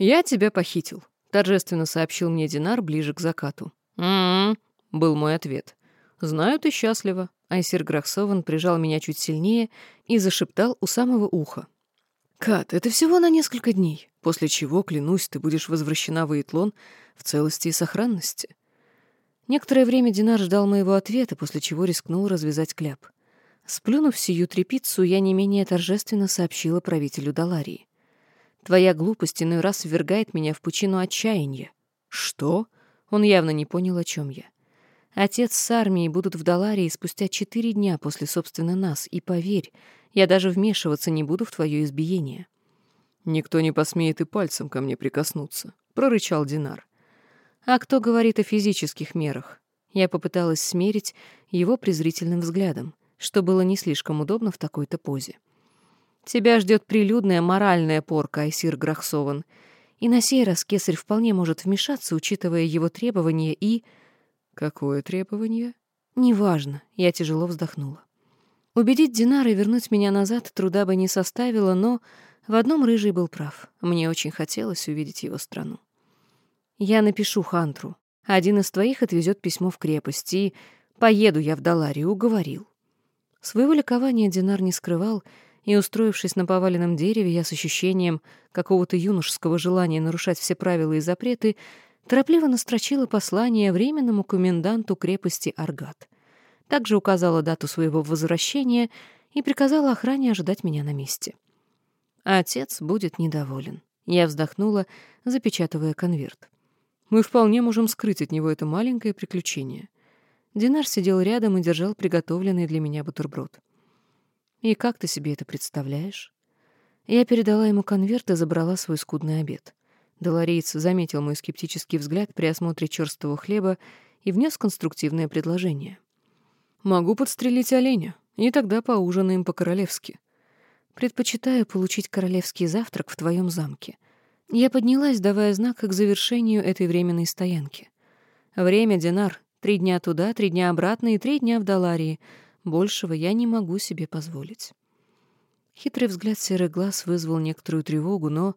«Я тебя похитил», — торжественно сообщил мне Динар ближе к закату. «М-м-м», был мой ответ. «Знаю, ты счастлива». Айсир Грахсован прижал меня чуть сильнее и зашептал у самого уха. «Кат, это всего на несколько дней, после чего, клянусь, ты будешь возвращена в Итлон в целости и сохранности». Некоторое время Динар ждал моего ответа, после чего рискнул развязать кляп. Сплюнув сию трепицу, я не менее торжественно сообщила правителю Даларии. Твоя глупость иной раз ввергает меня в пучину отчаяния. Что? Он явно не понял, о чем я. Отец с армией будут в Даларии спустя четыре дня после, собственно, нас, и поверь, я даже вмешиваться не буду в твое избиение. Никто не посмеет и пальцем ко мне прикоснуться, прорычал Динар. А кто говорит о физических мерах? Я попыталась смерить его презрительным взглядом, что было не слишком удобно в такой-то позе. Тебя ждет прилюдная моральная порка, Айсир Грахсован. И на сей раз кесарь вполне может вмешаться, учитывая его требования и... Какое требование? Неважно, я тяжело вздохнула. Убедить Динара вернуть меня назад труда бы не составило, но в одном Рыжий был прав. Мне очень хотелось увидеть его страну. Я напишу Хантру. Один из твоих отвезет письмо в крепость, и поеду я в Даларию, уговорил. Своего ликования Динар не скрывал, и, устроившись на поваленном дереве, я с ощущением какого-то юношеского желания нарушать все правила и запреты, торопливо настрочила послание временному коменданту крепости Аргат. Также указала дату своего возвращения и приказала охране ожидать меня на месте. Отец будет недоволен. Я вздохнула, запечатывая конверт. Мы вполне можем скрыть от него это маленькое приключение. Динар сидел рядом и держал приготовленный для меня бутерброд. И как ты себе это представляешь? Я передала ему конверт и забрала свой скудный обед. Долорейц заметил мой скептический взгляд при осмотре черстого хлеба и внес конструктивное предложение. «Могу подстрелить оленя, и тогда поужинаем по-королевски. Предпочитаю получить королевский завтрак в твоем замке». Я поднялась, давая знак к завершению этой временной стоянки. Время, Динар. Три дня туда, три дня обратно и три дня в Даларии — Большего я не могу себе позволить. Хитрый взгляд серых глаз вызвал некоторую тревогу, но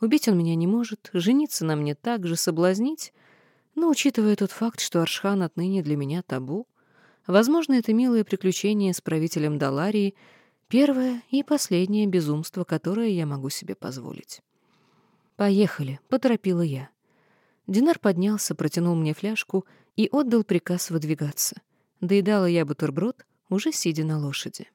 убить он меня не может, жениться на мне так же, соблазнить. Но, учитывая тот факт, что Аршхан отныне для меня табу, возможно, это милое приключение с правителем Даларии — первое и последнее безумство, которое я могу себе позволить. «Поехали», — поторопила я. Динар поднялся, протянул мне фляжку и отдал приказ выдвигаться. Доедала я бутерброд, уже сидя на лошади.